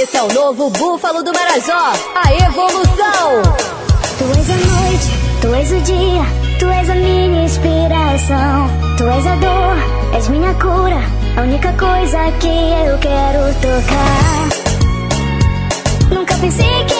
Esse é o novo Búfalo do Marajó, a evolução. Tu és a noite, tu és o dia, tu és a minha inspiração. Tu és a dor, és minha cura, a única coisa que eu quero tocar. Nunca pensei que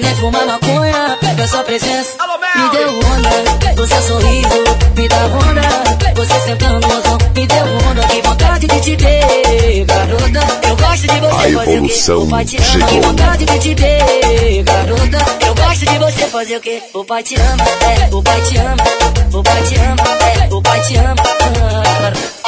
nem fumar maconha. Pega sua presença, Alô, me deu onda. Você seu sorriso, me dá onda. Você sentando no mozão, me deu onda. Que vontade de te ver, garota. Eu gosto de você A fazer o que? O pai te ama. Que vontade de te ver, garota. Eu gosto de você fazer o que? O pai te ama, é. O pai te ama, o pai te ama, é. O pai te ama, é.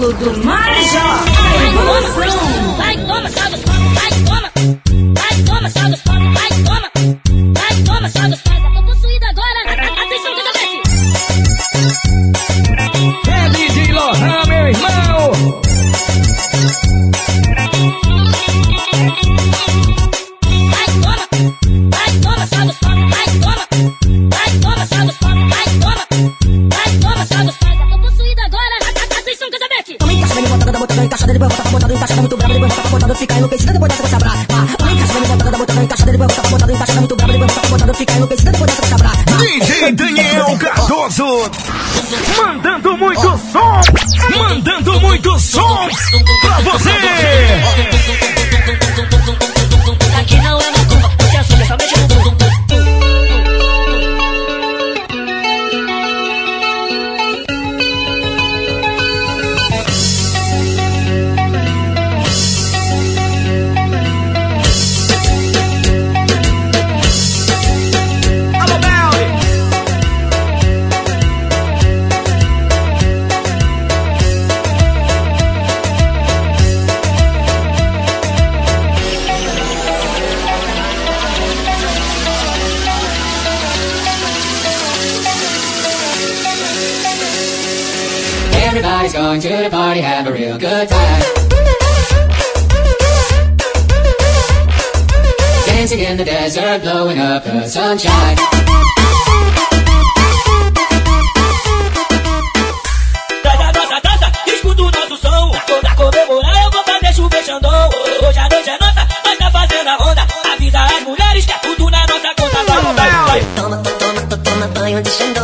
bolo do mar. going to the party, have a real good time. Dancing in the desert, blowing up the sunshine. Dança, dança, dança, escuta o nosso som. Toda comemorar, eu vou fazer chover Xandão. Hoje a noite é nossa, nós tá fazendo a onda. Avisa as mulheres que é tudo na nossa conta. Toma. Toma, toma, toma banho de Xandão.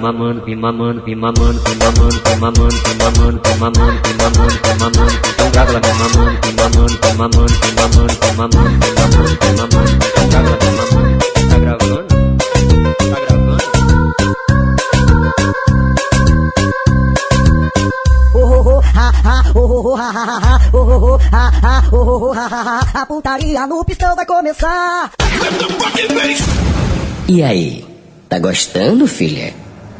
mamando, vem mamando, vem mamando, vem mamando, vem mamando, vem mamando, vem mamando, vem mamando, vem mamando. Então grava ela mamando, vem mamando, vem mamando, vem mamando, vem mamando, vem mamando, vem mamando. Então grava ela mamando. Tá gravando? Tá gravando? Oh, oh, ha, ha, oh, oh, ha, ha, ha, ha, ha, ha, ha, ha, ha, a putaria no pistão vai começar. E aí, tá gostando, filha?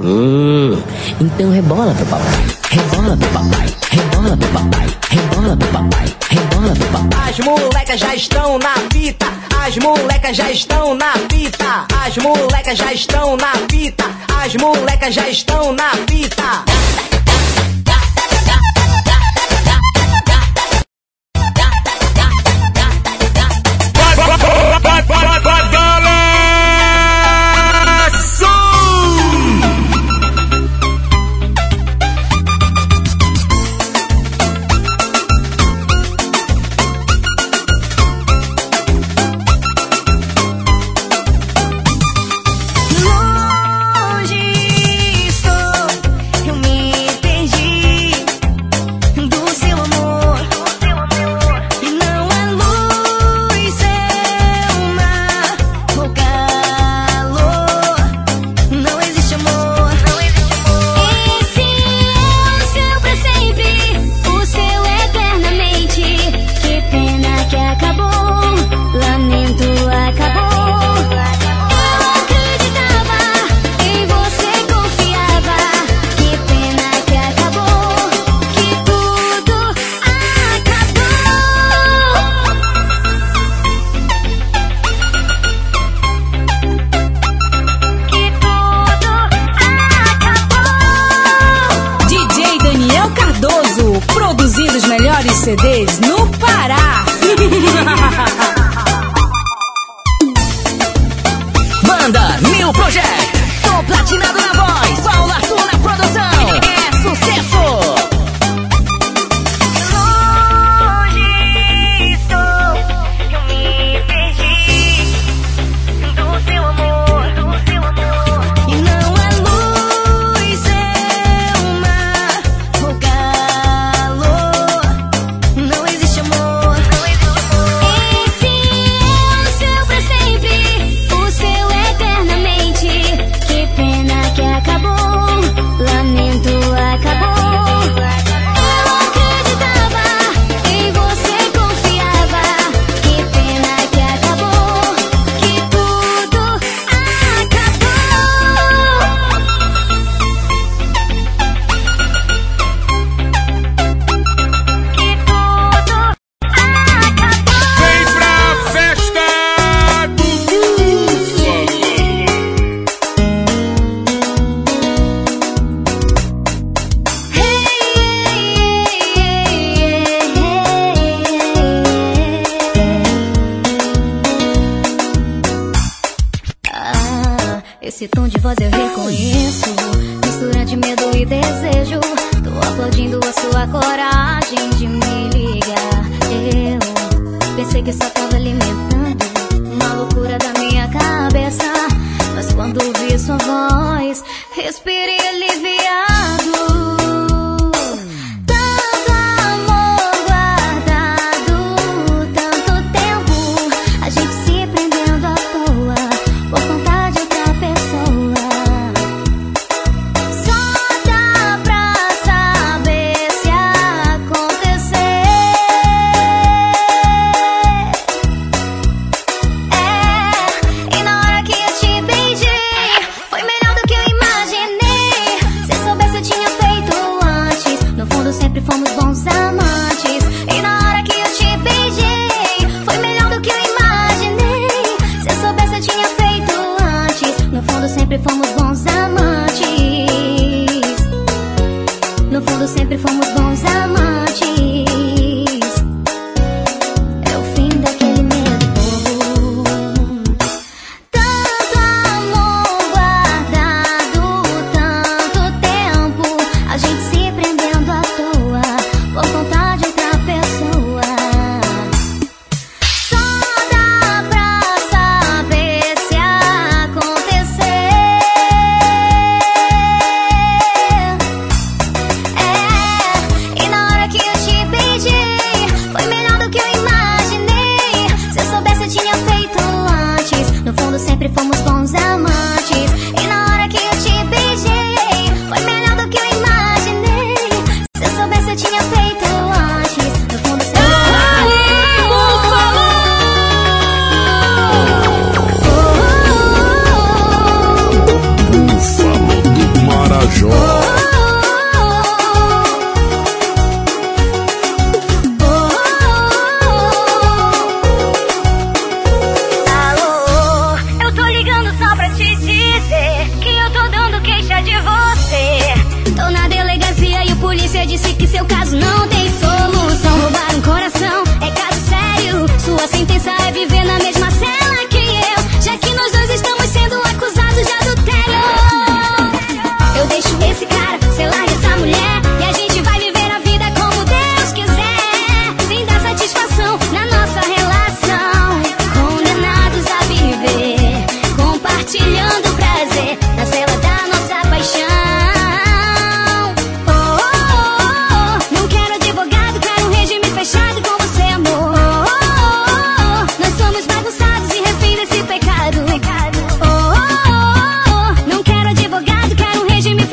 Hum, então rebola pro papai, rebola pro papai, rebola pro papai, rebola pro papai, rebola pro papai. As molecas já estão na fita, as molecas já estão na fita, as molecas já estão na fita, as molecas já estão na fita. Vai, vai, vai, vai, vai, vai.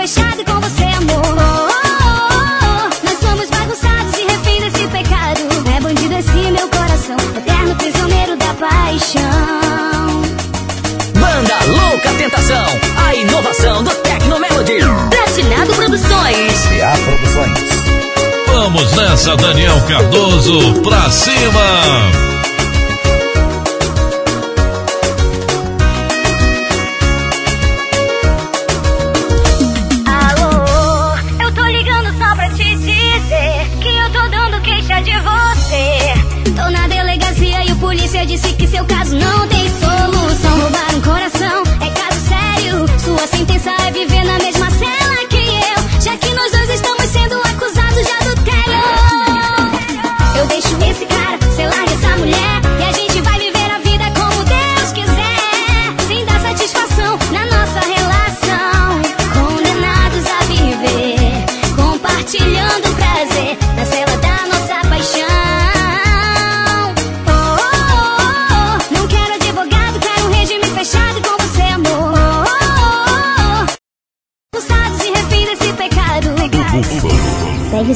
fechado com você, amor. Oh, oh, oh, Nós somos bagunçados e refém desse pecado. É bandido esse meu coração, eterno prisioneiro da paixão. Banda Louca Tentação, a inovação do Tecnomelody. Platinado Produções. PA Produções. Vamos nessa, Daniel Cardoso, pra cima!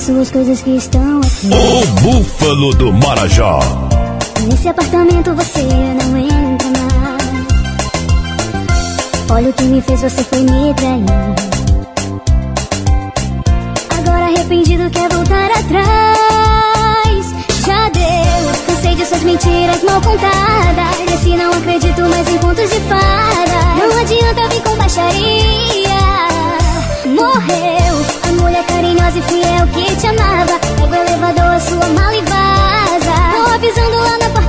Suas coisas que estão aqui. O Búfalo do Marajó. Nesse apartamento você não entra mais. Olha o que me fez, você foi me trair. Agora arrependido quer voltar atrás. Já deu, cansei de suas mentiras mal contadas. E se não acredito mais em contos de fada. Não adianta vir com baixaria. Morreu mulher e fiel que te amava. Pega o elevador, a sua mala e vaza. Tô avisando lá na portaria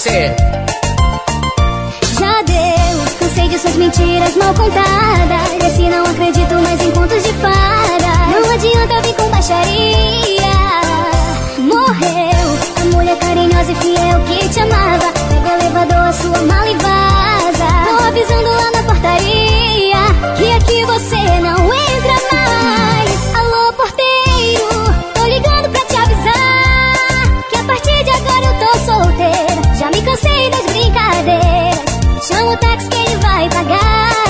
você. Já deu, cansei de suas mentiras mal contadas. E se não acredito mais em contos de fada. Não adianta vir com baixaria. Morreu a mulher carinhosa e fiel que te amava. Pega o elevador, a sua mala e vaza. Tô avisando lá na portaria que aqui você não entra das brincadeiras. Chama o táxi que ele vai pagar.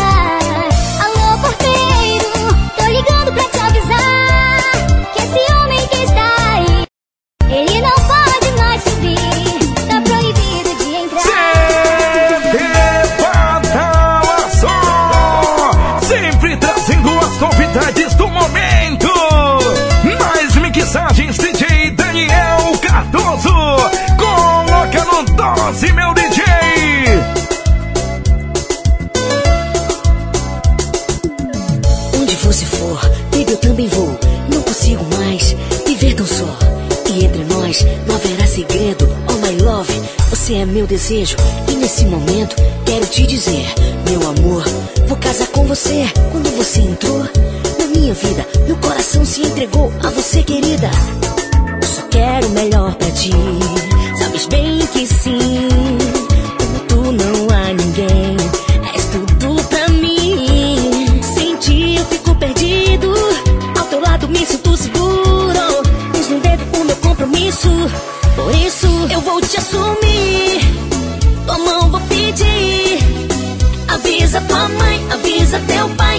Desejo. E nesse momento quero te dizer, meu amor, vou casar com você. Quando você entrou na minha vida, meu coração se entregou a você, querida. Eu só quero o melhor pra ti. Sabes bem que sim, avisa teu pai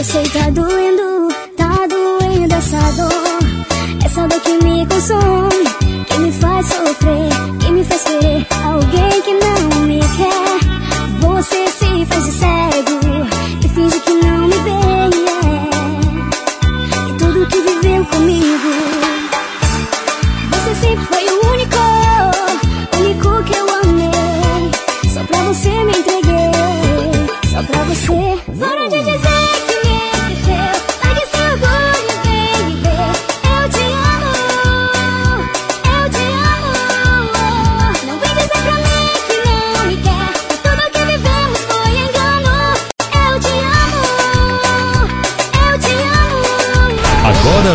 Eu sei tá doendo, tá doendo essa dor. Essa dor que me consome, que me faz sofrer Que me faz querer alguém que não me quer. Você se faz de certo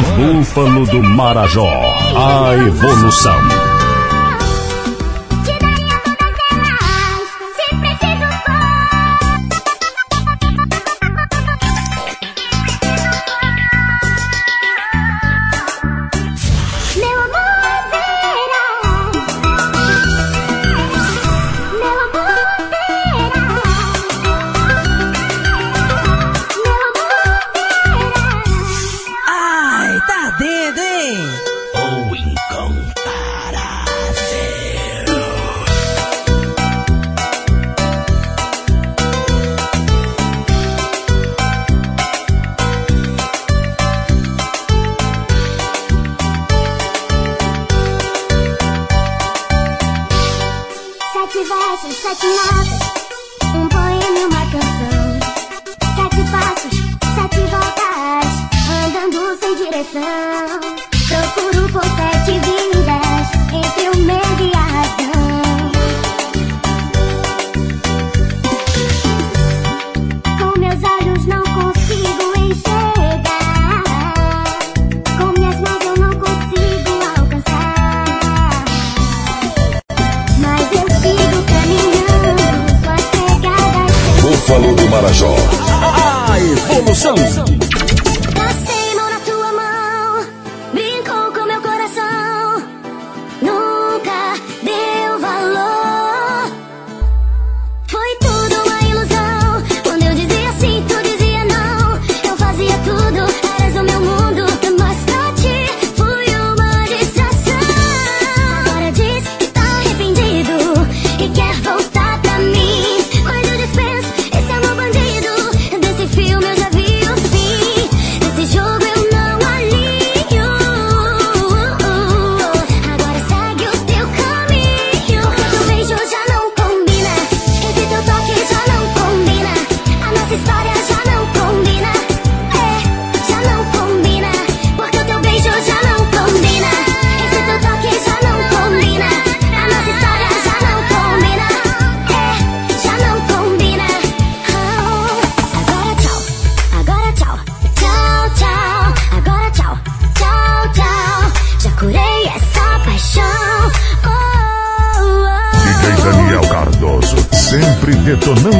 Búfalo do Marajó. A evolução.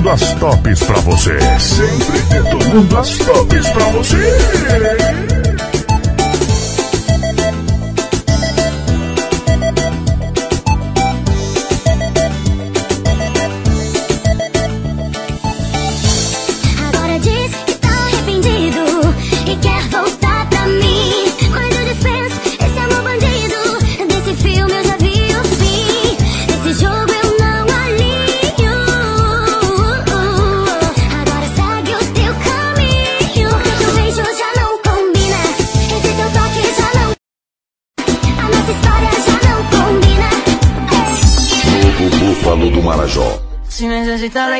mundo as tops pra você. Sempre detonando as tops pra você.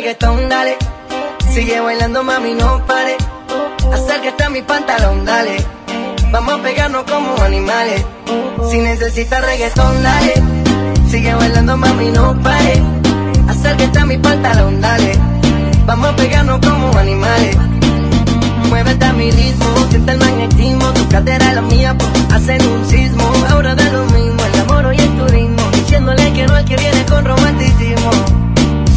reggaetón, dale. Sigue bailando, mami, no pare. Acércate a mi pantalón, dale. Vamos a pegarnos como animales. Si necesitas reggaetón, dale. Sigue bailando, mami, no pare. Acércate a mi pantalón, dale. Vamos a pegarnos como animales. Muévete a mi ritmo, siente el magnetismo. Tu cadera es la mía, pues hacen un sismo. Ahora da lo mismo, el amor y el turismo. Diciéndole que no al que viene con romanticismo.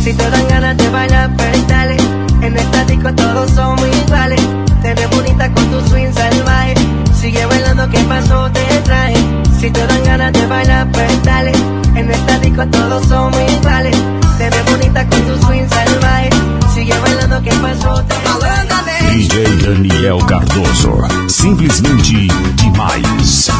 Si te dan ganas de bailar, pues dale. En esta disco todos somos iguales. Te ves bonita con tu swing salvaje. Sigue bailando, ¿qué pasó? Te traje. Si te dan ganas de bailar, pues dale. En esta disco todos somos iguales. Te ves bonita con tu swing salvaje. Sigue bailando, ¿qué pasó? Te traje. DJ Daniel Cardoso, simplesmente demais.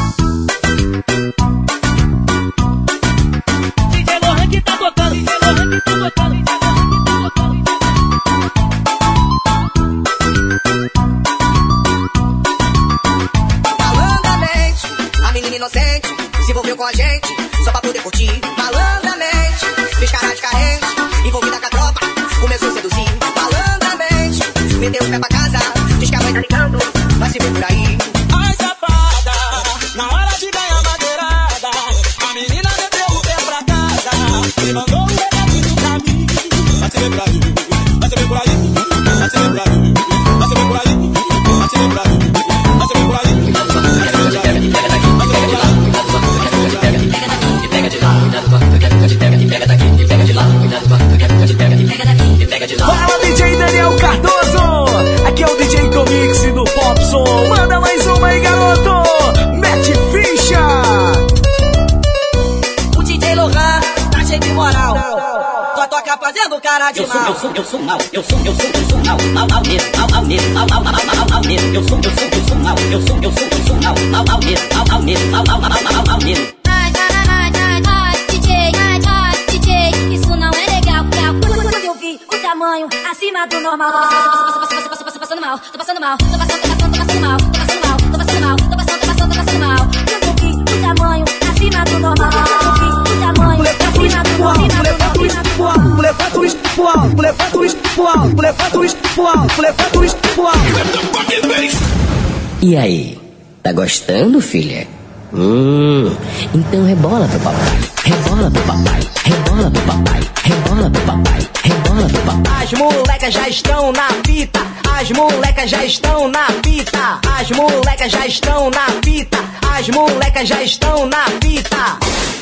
sou eu sou pro alto, levanta o pro alto. E aí, tá gostando, filha? Hum, então rebola pro papai, rebola pro papai, rebola pro papai, rebola pro papai, rebola pro papai. As molecas já estão na fita, as molecas já estão na fita, as molecas já estão na fita, as molecas já estão na fita.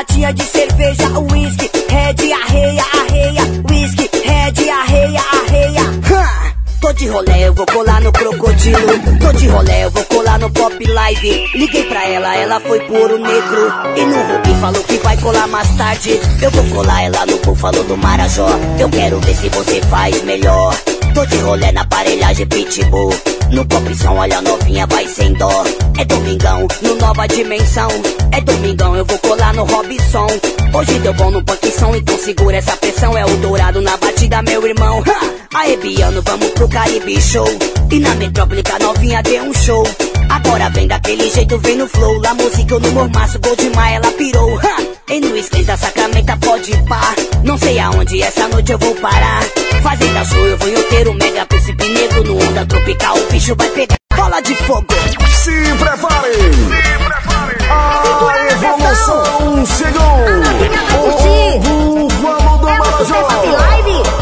Latinha de cerveja. Whisky, red, arreia, arreia. Whisky, red, arreia, arreia. Tô de rolé, eu vou colar no crocodilo. Tô de rolé, eu vou colar no pop live. Liguei pra ela, ela foi por negro. E no Rubi falou que vai colar mais tarde. Eu vou colar ela no búfalo do Marajó. Eu quero ver se você faz melhor. Tô de rolé na aparelhagem pitbull. No coprição, olha a novinha, vai sem dó. É domingão, no nova dimensão. É domingão, eu vou colar no Robson. Hoje deu bom no punkção, então segura essa pressão. É o dourado na batida, meu irmão. Ha! Aê, Biano, vamos pro Caribe Show. E na metrópole, a novinha deu um show. Agora vem daquele jeito, vem no flow. La música, eu no mormaço, gol demais, ela pirou. Ha! E no esquenta, sacramenta, pode pá. Não sei aonde essa noite eu vou parar. Fazenda show, eu vou em inteiro, mega príncipe negro. No onda tropical, o bicho vai pegar bola de fogo. Se preparem! A evolução chegou! O búfalo do Marajó!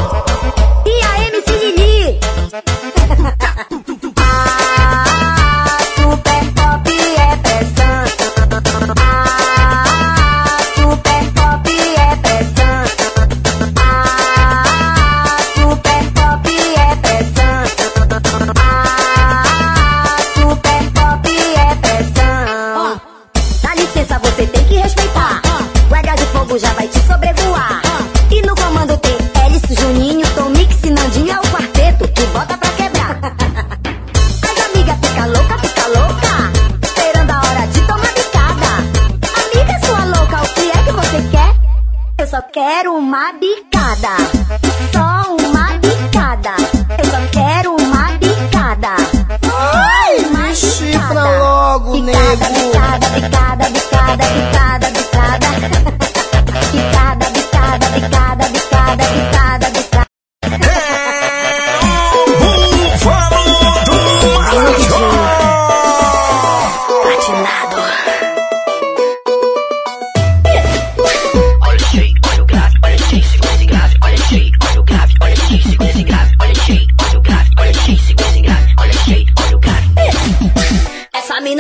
Quero uma bicada.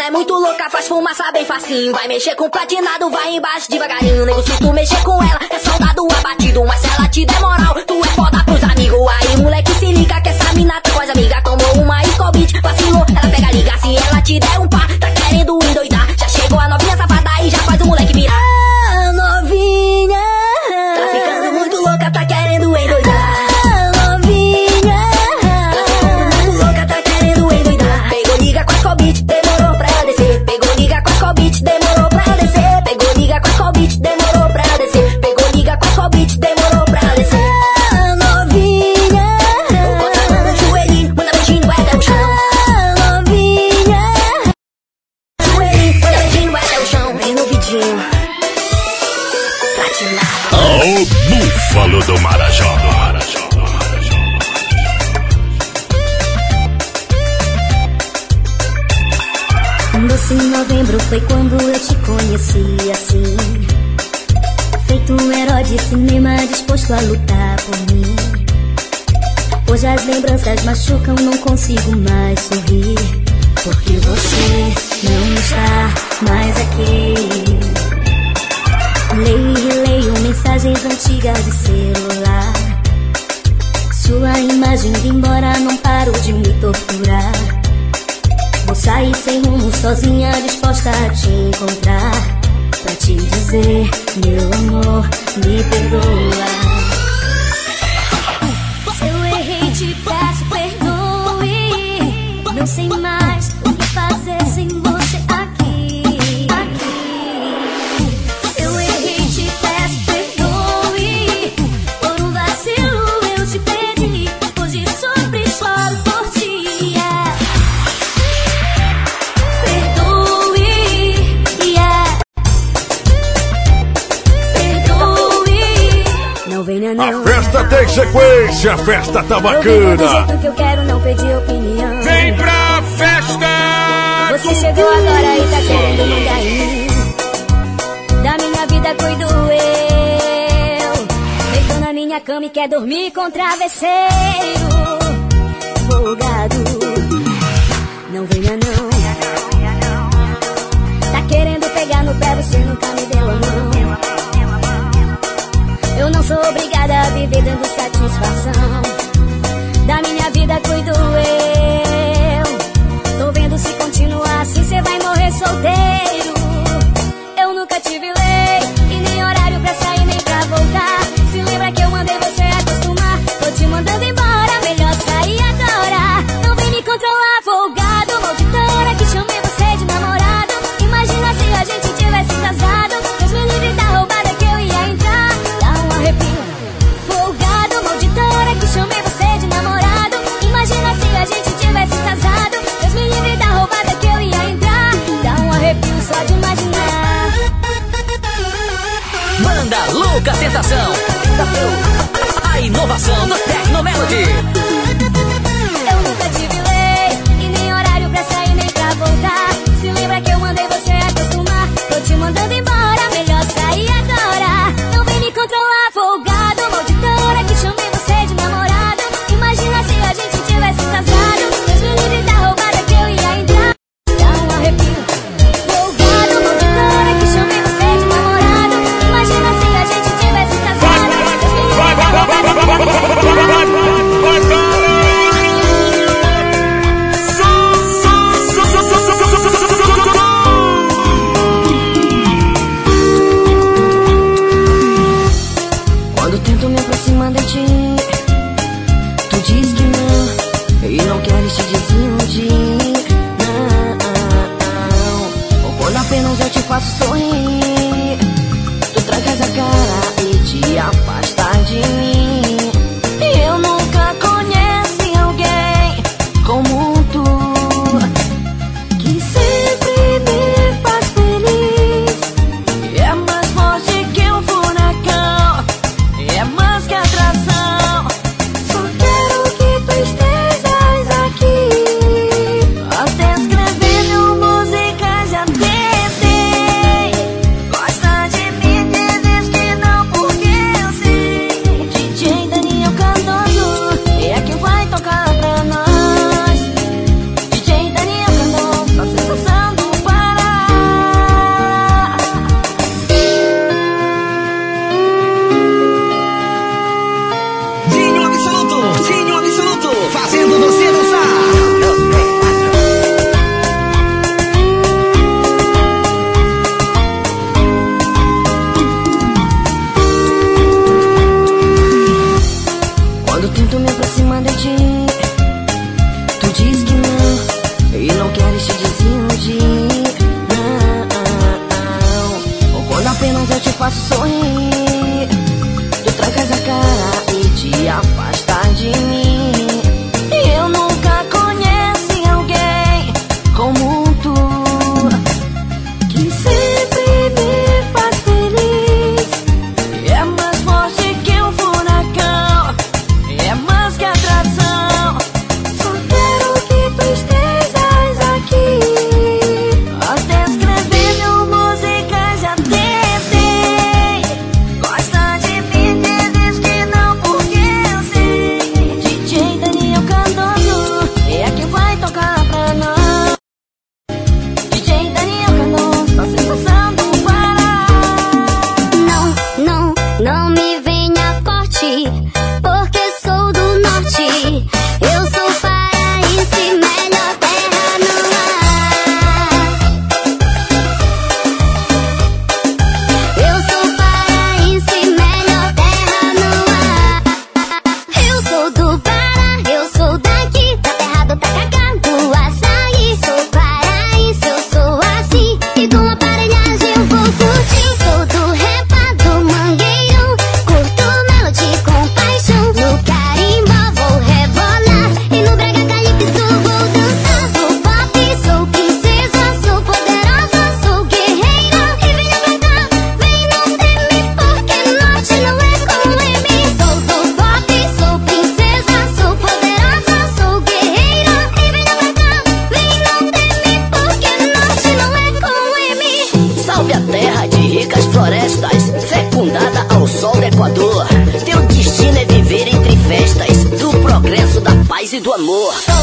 É muito louca, faz fumaça bem facinho. Vai mexer com platinado, vai embaixo devagarinho. Nego, se tu mexer com ela, é soldado abatido. Mas se ela te der moral, tu é foda pros amigos. Aí, moleque, se liga que essa mina tá com as amigas. Tomou uma escobite, vacilou, ela pega, liga. Se ela te der um pá, festa tá bacana. Quero, Vem pra festa! Você chegou agora e tá querendo mandar em. Da minha vida cuido eu. Deitou na minha cama e quer dormir com travesseiro. Folgado. Não venha não. Tá querendo pegar no pé, você nunca me deu a mão. Eu não sou obrigada a viver dando satisfação vida cuido eu. passando Tecno Melody. amor.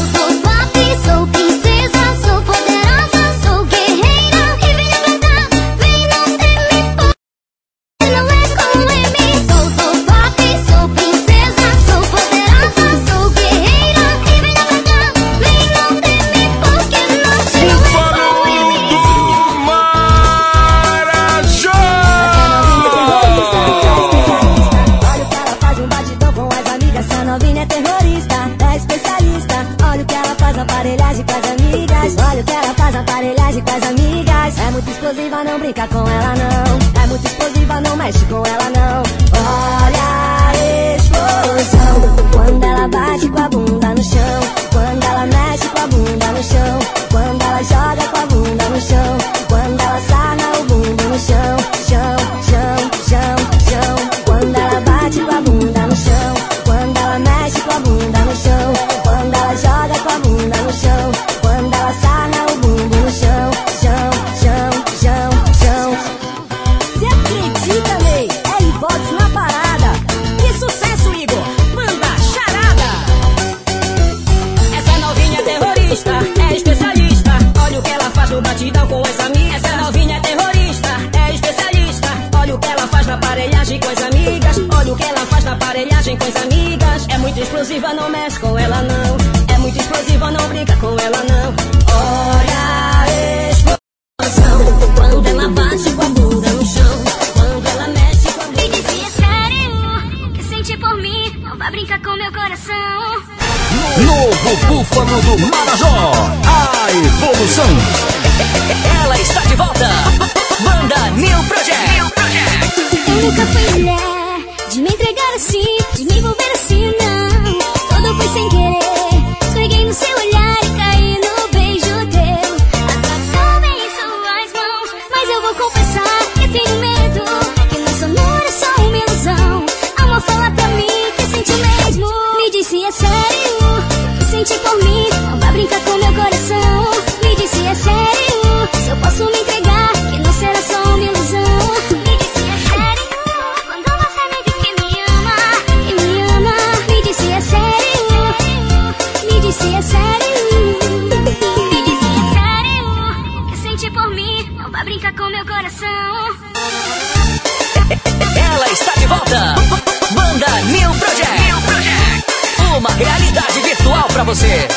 pra você.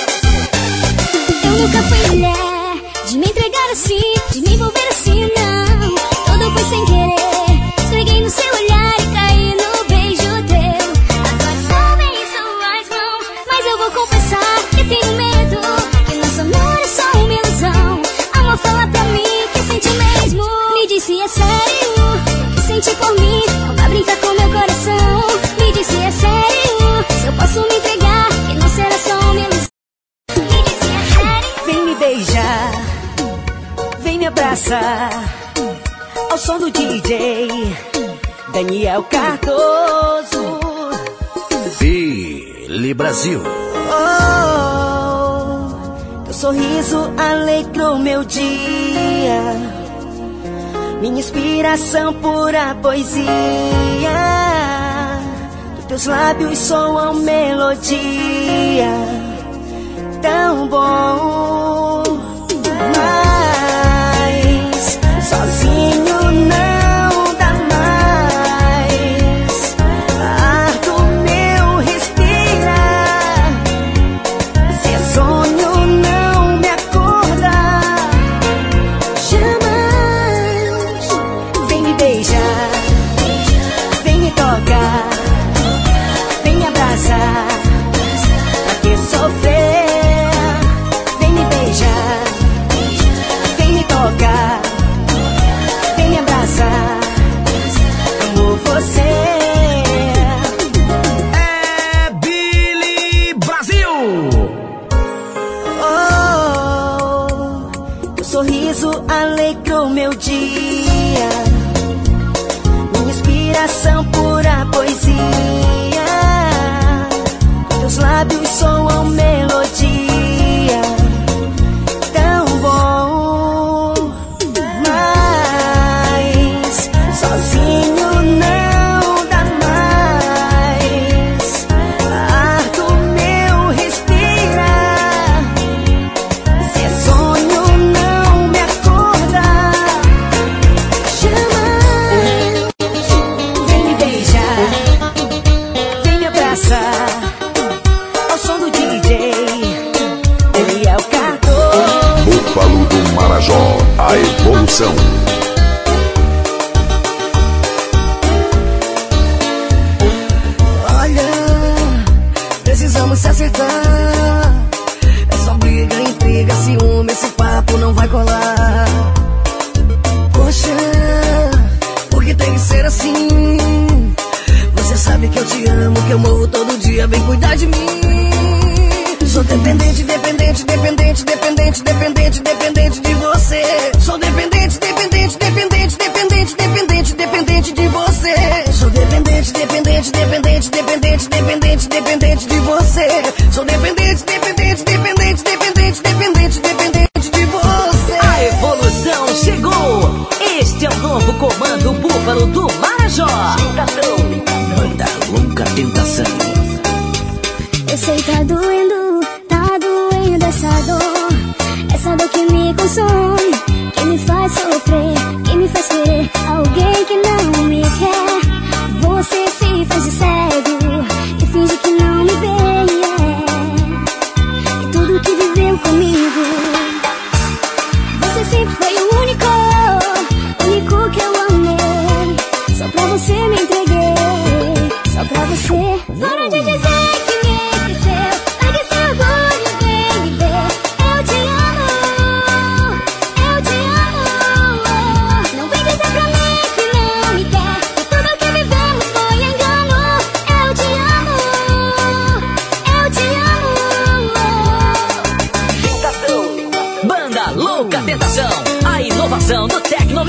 Eu nunca fui mulher de me entregar assim. É Daniel Cardoso. Billy Brasil. Oh, teu sorriso alegrou meu dia. Minha inspiração pura poesia. Dos teus lábios soam melodia. Tão bom. Mas alegrou meu dia. Minha inspiração pura poesia. Teus lábios soam meu. Educação.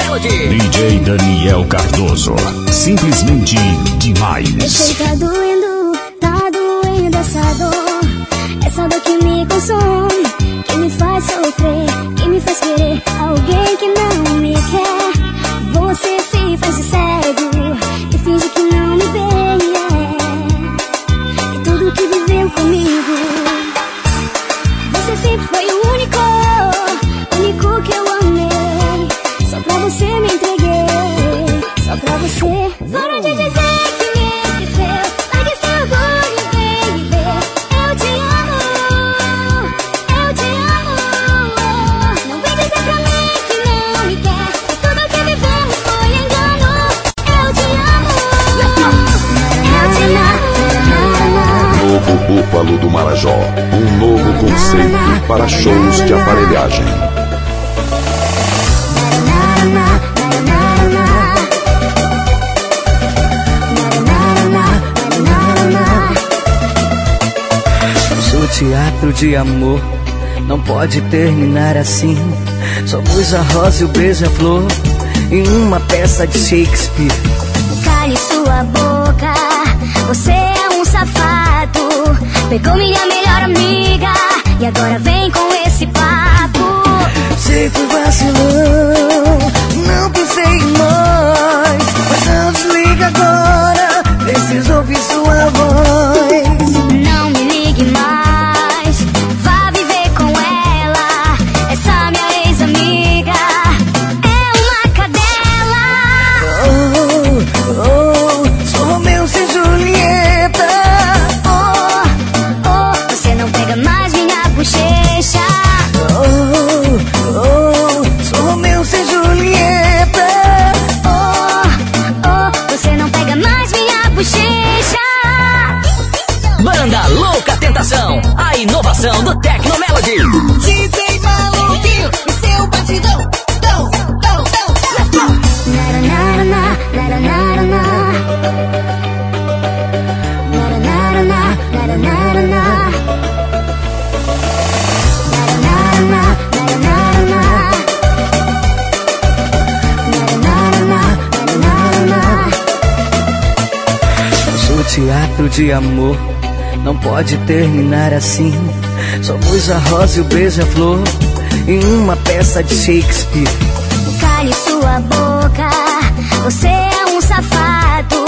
Melody. DJ Daniel Cardoso. Simplesmente demais. Tá doendo, tá doendo essa dor. Essa dor que me consome. de amor não pode terminar assim. Somos a rosa e o beija-flor em uma peça de Shakespeare. Cale sua boca, você é um safado. Pegou minha melhor amiga e agora vem com esse papo. Sei que vacilão, não pensei mais. Mas não desliga agora, preciso ouvir sua voz. Não me ligue mais. programação do Tecno Melody. DJ Maluquinho e seu batidão. Tão, tão, tão, tão. go! Na, na, na, na, na, na, na, na, na, na, na, na, na, na, na, teatro de amor não pode terminar assim. Somos a rosa e o beijo beija-flor em uma peça de Shakespeare. Cale sua boca, você é um safado.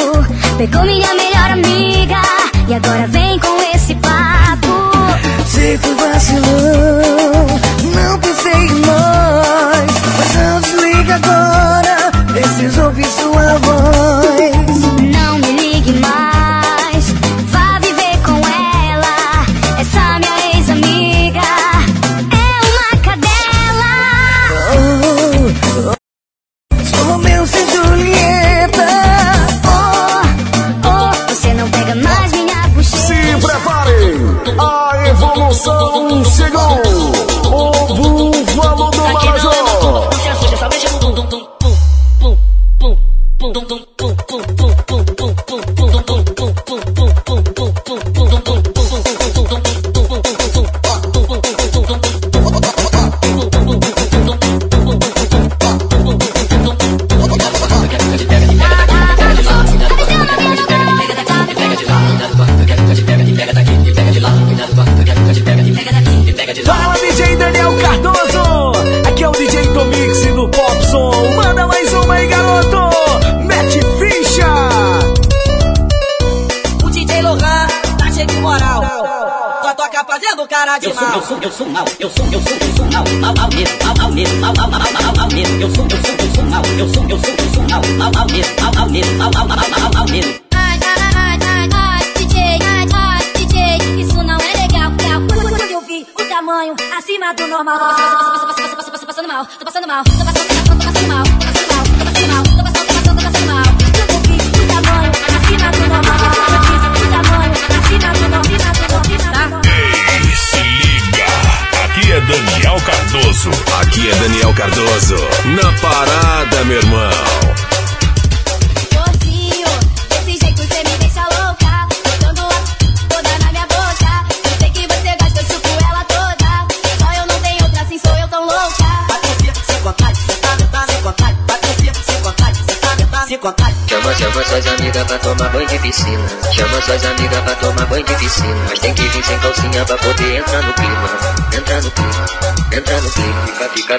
Pegou minha melhor amiga e agora vem com esse papo. Sei que vacilou, não pensei em nós. Mas não desliga agora, preciso ouvir sua voz.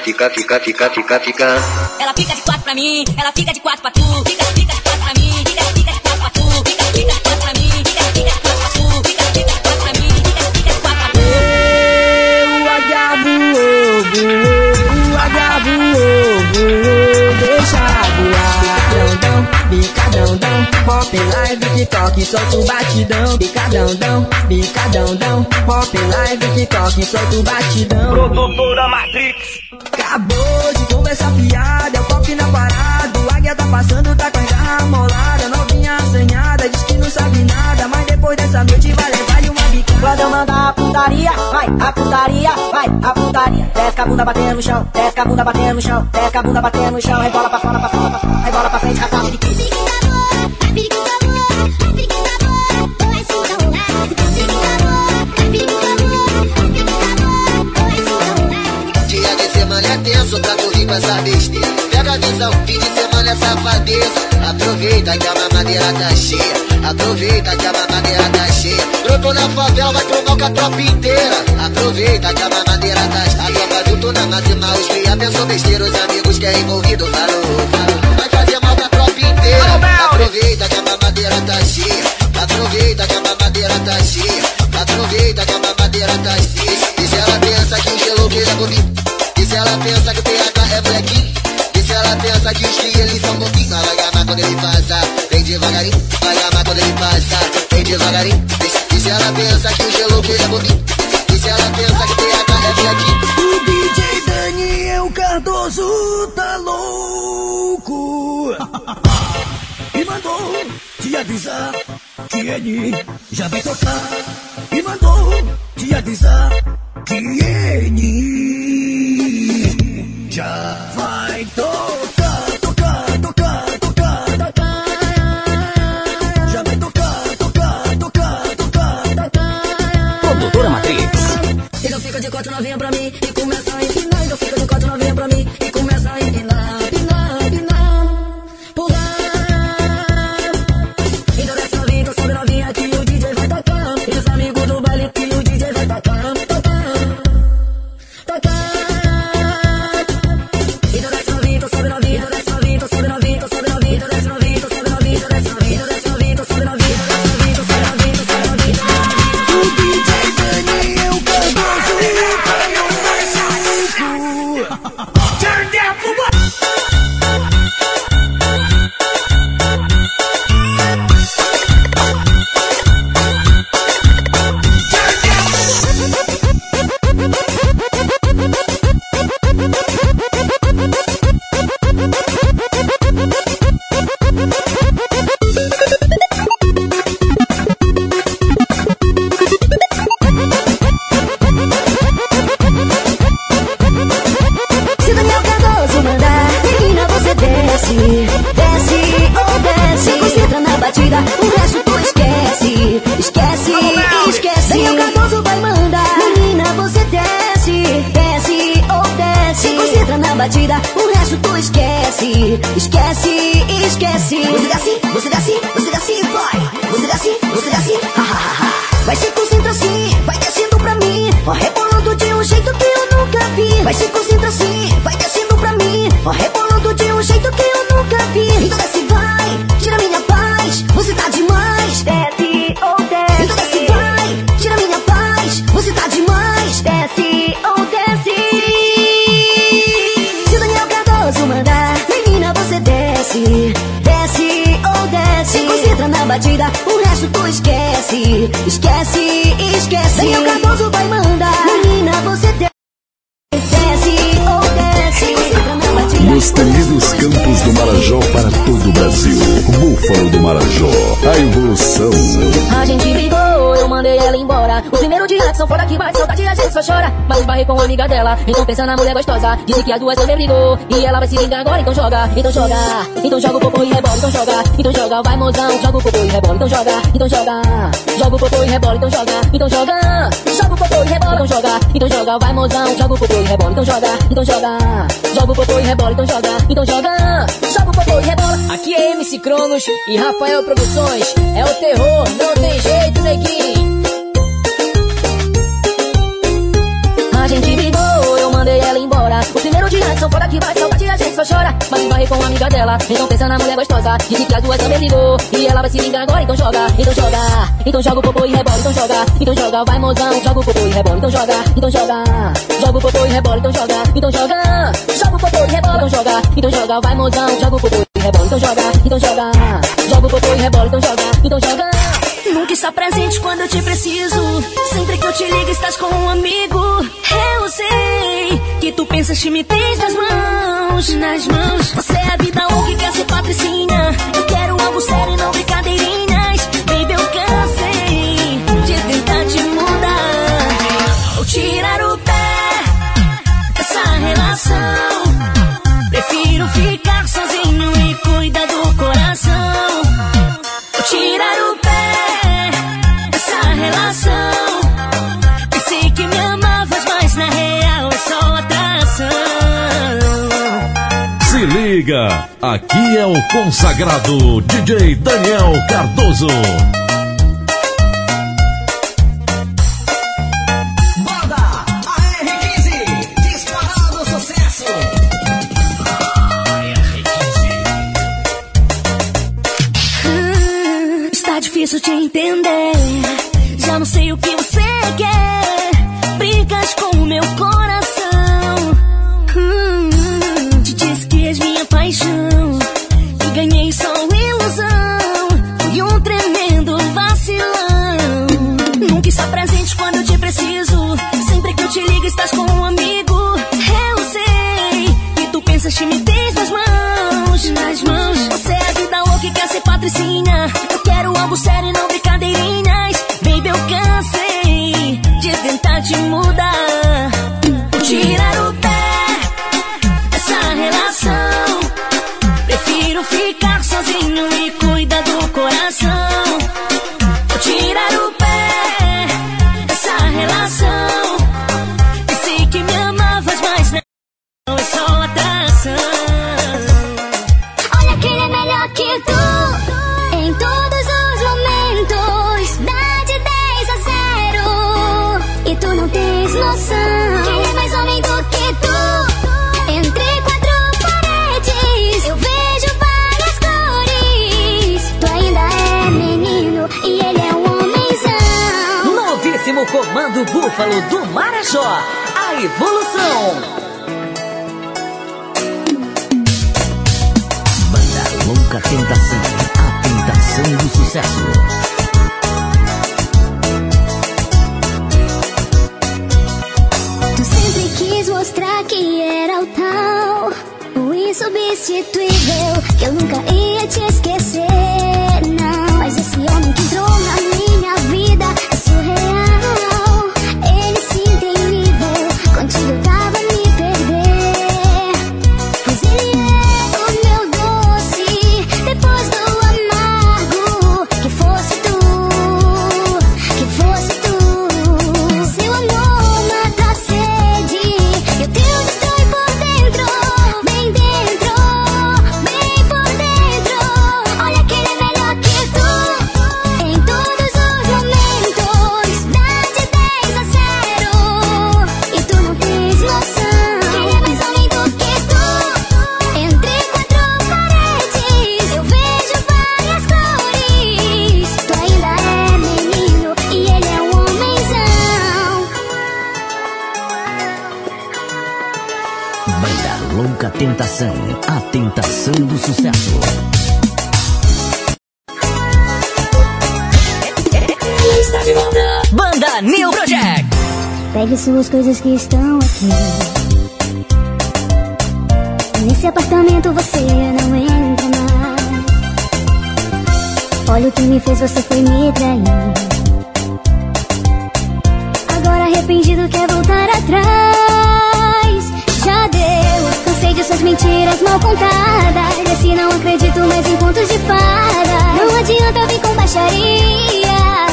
Fica, fica, fica, fica, fica. Ela fica de quatro pra mim, ela fica de quatro pra tu. Fica, fica de quatro pra mim, fica, fica de quatro pra tu. Fica, fica de quatro pra mim, fica, fica de quatro pra tu. Fica, fica de quatro pra mim, fica, fica de quatro pra tu. O águia voou, voou, o águia voou, voou, deixa voar. Bicadão, bicadão, dão, pop live, TikTok, solta o batidão. Bicadão, dão, bicadão, dão, pop live, TikTok, solta o batidão. Produtora Matrix. Acabou de conversar fiada, é o pop na parada. O águia tá passando, tá com a garra molada. Novinha assanhada, diz que não sabe nada. Mas depois dessa noite vai levar-lhe uma bicada. Quando eu mandar a putaria, vai, a putaria, vai, a putaria. Desce a bunda batendo no chão, desce a bunda batendo no chão, desce a bunda batendo no chão, rebola pra fora, pra fora, pra fora, rebola pra frente, rasgado de quinze. Com essa besteira. Pega a visão, fim de semana é safadeza. Aproveita que a mamadeira tá cheia. Aproveita que a mamadeira tá cheia. Brotou na favela, vai trombar com a tropa inteira. Aproveita que a mamadeira tá cheia. A tropa junto na máxima, os cria pensou besteira. Os amigos que é envolvido falou, falou. Vai fazer mal pra tropa inteira. Aproveita que a mamadeira tá cheia. Aproveita que a mamadeira tá cheia. Aproveita que a mamadeira tá cheia. Devagarinho. E se ela pensa que o gelo que é bonito? E se ela pensa que o PH é black? O DJ Daniel Cardoso tá louco E mandou te avisar que ele já vai tocar E mandou te avisar que ele já vai tocar, o resto tu esquece. Esquece, esquece. Daniel Cardoso vai mandar, menina, você desce. Desce ou desce. Na batida. Nos temidos campos do Marajó para todo o Brasil. Búfalo do Marajó, a evolução. A gente brigou, eu mandei ela embora. O primeiro dia que são fora que vai, saudade a gente só chora. Mas esbarrei com uma amiga dela, então pensa na mulher gostosa. Disse que as duas também brigou. E ela vai se vingar agora, então joga, então joga. Então joga o popô e rebola, então joga. Então joga, vai mozão, joga o popô e rebola, então joga. Então joga, joga o popô e rebola, então joga. Então joga, joga o popô e rebola, então joga. Então joga, vai mozão, joga o popô e rebola, então joga. Então joga, joga o popô e rebola, então joga. Então joga, joga o popô e rebola. Aqui é MC Cronos e Rafael Produções. É o terror, não tem jeito, neguinho. A gente brigou, eu mandei ela embora. O primeiro dia são fora que vai, saudade a gente só chora. Mas esbarrei com uma amiga dela, então pensa na mulher gostosa. Disse que as duas também brigou. E ela vai se vingar agora, então joga, então joga. Então joga o popô e rebola, então joga. Então joga, vai mozão, joga o popô e rebola, então joga. Então joga, joga o popô e rebola, então joga. Então joga, joga o popô e rebola, então joga. Então joga, vai mozão, joga o popô e rebola, então joga. Então joga, joga o popô e rebola, então joga. Então joga. Nunca está presente quando eu te preciso. Sempre que eu te ligo, estás com um amigo. Eu sei que tu pensas que me tens nas mãos, nas mãos. Você é a vida ou que quer ser patricinha. Eu quero algo sério e não brincadeirinhas. Baby, eu cansei de tentar te mudar. Ou tirar o pé dessa relação. Prefiro ficar sozinho e cuidar do coração. Ou tirar relação. Pensei que me amavas, mas na real é só atração. Se liga, aqui é o consagrado DJ Daniel Cardoso. Banda AR15, disparado sucesso. Hum, Está difícil te entender. Não sei o que você quer. Brincas com o meu coração. Tentação, a tentação do sucesso. Banda New Project. Pegue suas coisas que estão aqui. Nesse apartamento você não entra mais. Olha o que me fez, você foi me trair. Agora arrependido quer voltar atrás. Já deu, de suas mentiras mal contadas. Esse não acredito mais em contos de fada. Não adianta vir com baixaria.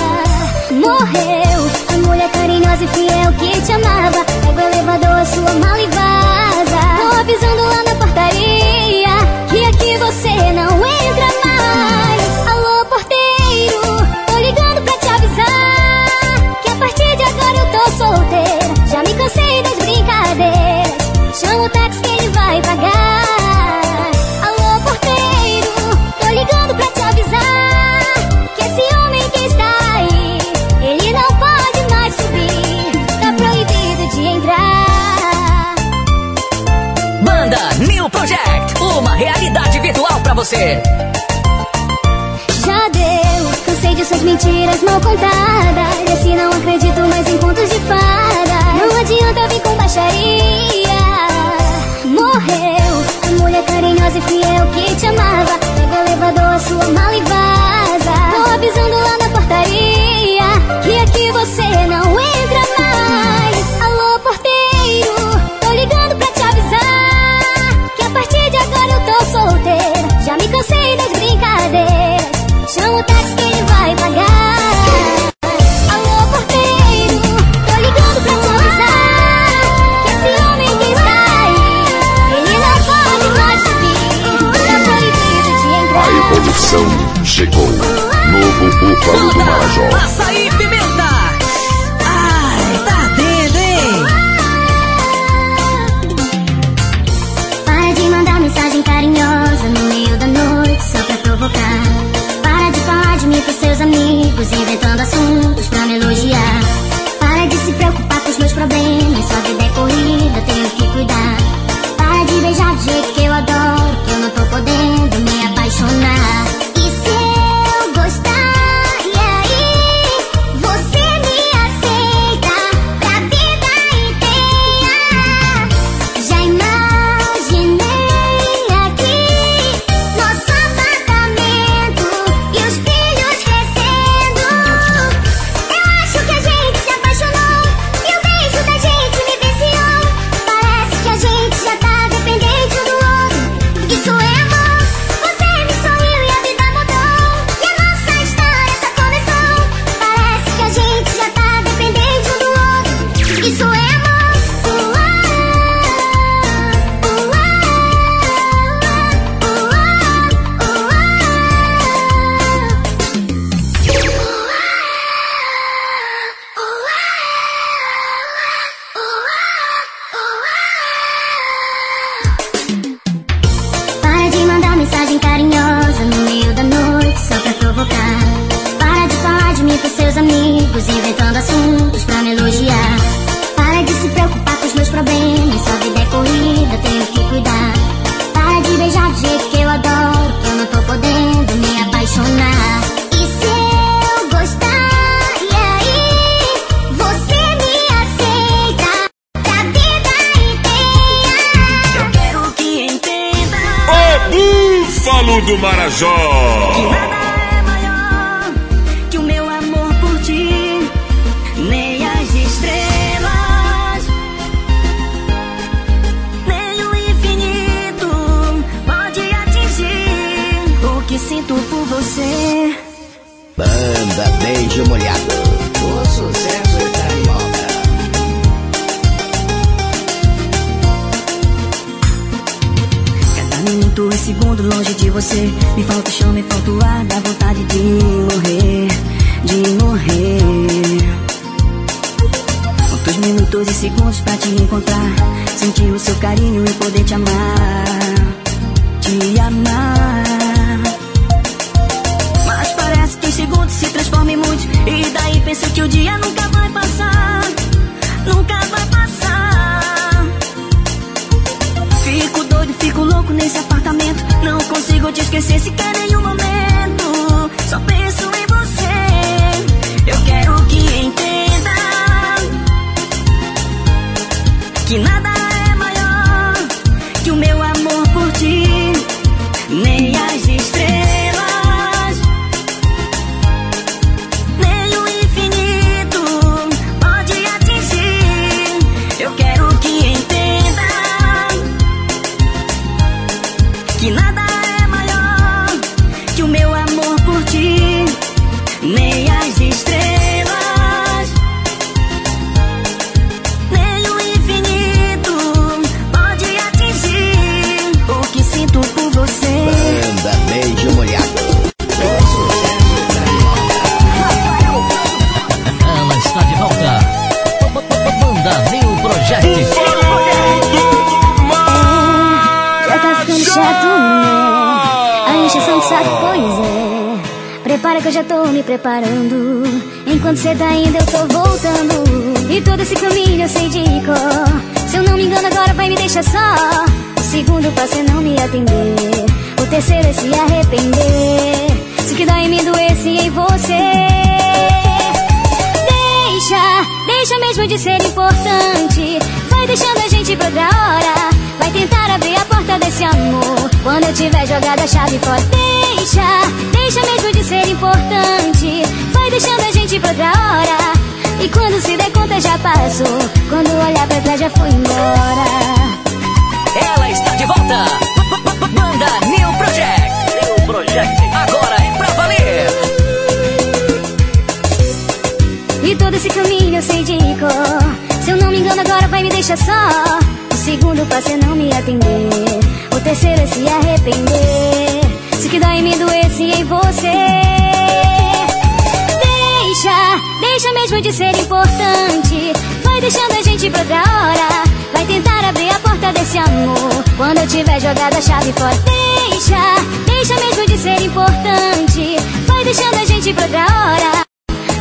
Morreu a mulher carinhosa e fiel que te amava. Pega o elevador, sua mala e vaza. Tô avisando lá na portaria que aqui você não entra mais. Alô, porteiro, tô ligando pra te avisar que a partir de agora eu tô solteira. Já me cansei das brincadeiras. Chama o táxi vai pagar. Alô, porteiro, tô ligando pra te avisar que esse homem que está aí, ele não pode mais subir. Tá proibido de entrar. Banda New Project. Uma realidade virtual pra você. Já deu, cansei de suas mentiras mal contadas. Esse não acredito mais em contos de fada. Não adianta vir com baixaria. Morreu a mulher carinhosa e fiel que te amava. Pega o elevador, sua mala e vaza. Tô avisando lá na portaria que aqui você não entra mais. Alô, porteiro, tô ligando pra te avisar que a partir de agora eu tô solteira. Já me cansei das brincadeiras. Chama o evolução chegou. Novo Búfalo do Marajó. Quantos minutos e segundos pra te encontrar, sentir o seu carinho e poder te amar, te amar. Mas parece que em segundos se transforma em muitos, e daí penso que o dia nunca vai passar, nunca vai passar. Fico doido vou te esquecer sequer em nenhum momento. Só penso em você. Eu quero que entenda que nada é maior que o meu me preparando. Enquanto cê tá indo, eu tô voltando. E todo esse caminho eu sei de cor. Se eu não me engano, agora vai me deixar só. O segundo passo é não me atender. O terceiro é se arrepender. Se o que dói em mim doesse em você. Deixa, deixa mesmo de ser importante. Vai deixando a gente pra outra hora. Vai tentar abrir desse amor. Quando eu tiver jogado a chave fora. Deixa, deixa mesmo de ser importante. Vai deixando a gente pra outra hora. E quando se der conta já passou. Quando olhar pra trás já foi embora. Ela está de volta. Banda New Project. New Project. Agora é pra valer. E todo esse caminho eu sei de cor. Se eu não me engano, agora vai me deixar só. Segundo passo é não me atender. O terceiro é se arrepender. Se que dói em mim doesse em você. Deixa, deixa mesmo de ser importante. Vai deixando a gente pra outra hora. Vai tentar abrir a porta desse amor. Quando eu tiver jogado a chave fora. Deixa, deixa mesmo de ser importante. Vai deixando a gente pra outra hora.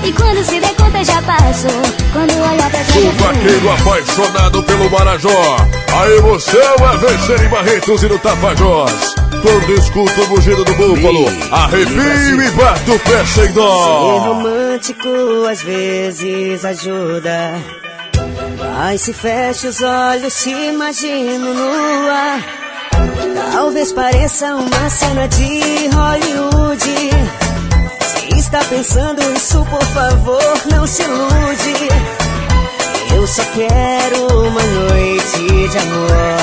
E quando se der conta já passou. Quando olhar pra trás O vaqueiro apaixonado pelo Marajó. Aí você vai vencer em Barretos e no Tapajós. Quando escuto o mugido do búfalo, arrepio e bato o pé sem Ser dó. romântico às vezes ajuda. Mas se fecha os olhos, te imagino nua. Talvez pareça uma cena de Hollywood. Está pensando isso, por favor, não se ilude. Eu só quero uma noite de amor.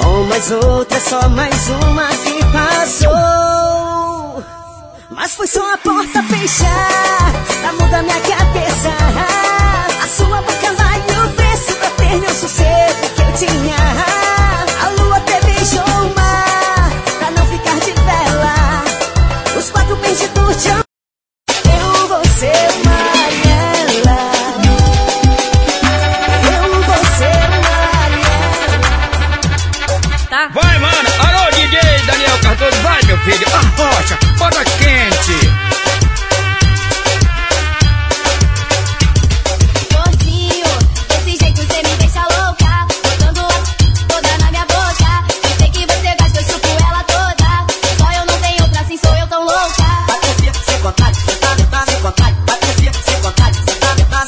Com mais outra, só mais uma que passou. Mas foi só a porta fechar pra mudar minha cabeça. A sua boca vale o preço pra ter meu sossego que eu tinha. Eu vou ser uma ela. Eu vou ser uma Tá? Vai, mano. Alô, DJ Daniel Cardoso. Vai, meu filho. Arrocha. Bota quente.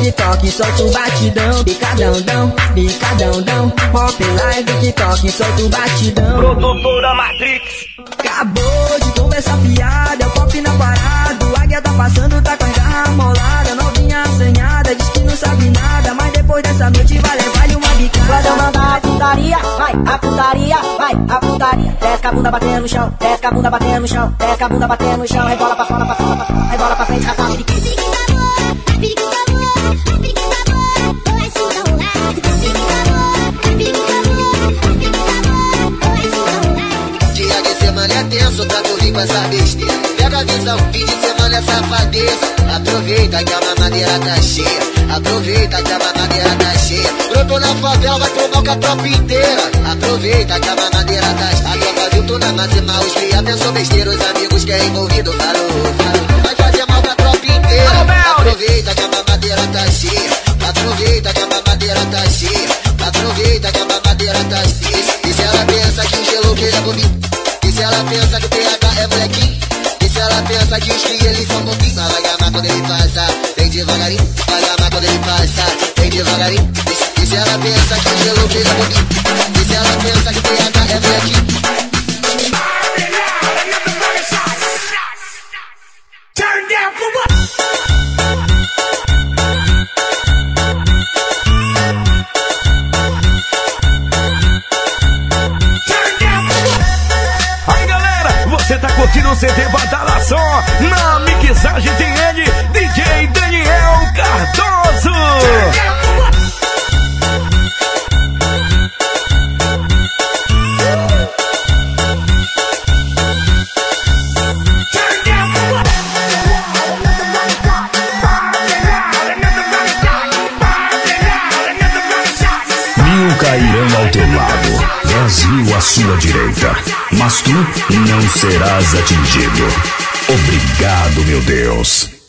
TikTok, solta o batidão. Picadão, dão, picadão, dão, pop live, TikTok, solta o batidão. Produtora Matrix. Acabou de conversar fiada, é o pop na parada. O águia tá passando, tá com a garra molada. Novinha assanhada, diz que não sabe nada. Mas depois dessa noite vai levar-lhe uma bicada. Quando mandar a putaria, vai, a putaria, vai, a putaria. Desce a bunda batendo no chão, desce a bunda batendo no chão, desce a bunda batendo no chão, rebola pra fora, pra fora, pra fora, rebola pra frente, rasga de Dia de semana é tenso pra tu rir com essa besteira. Pega a visão, fim de semana é safadeza. Aproveita que a mamadeira tá cheia. Aproveita que a mamadeira tá cheia. Brotou na favela, vai tomar com a tropa inteira. Aproveita que a mamadeira tá cheia. A tropa viu tu na máxima, os cria pensou besteira. Os amigos que é envolvido falou, falou. Vai fazer mal pra tropa inteira. Aproveita que a mamadeira tá cheia. Aproveita que a mamadeira tá cheia. Aproveita que a mamadeira tá cheia. E se ela pensa que o gelo que ele é bonito? E se ela pensa que o PH é molequinho? E se ela pensa que os cria eles são vai gamar quando ele passa, vem devagarinho. Vai gamar quando ele passa, vem devagarinho. E, se ela pensa que o gelo que ele é bonito? E se ela pensa que o PH é molequinho? Tá curtindo o CD Badalação? Na mixagem tem ele, DJ Daniel Cardoso. Mil à sua direita, mas tu não serás atingido. Obrigado, meu Deus.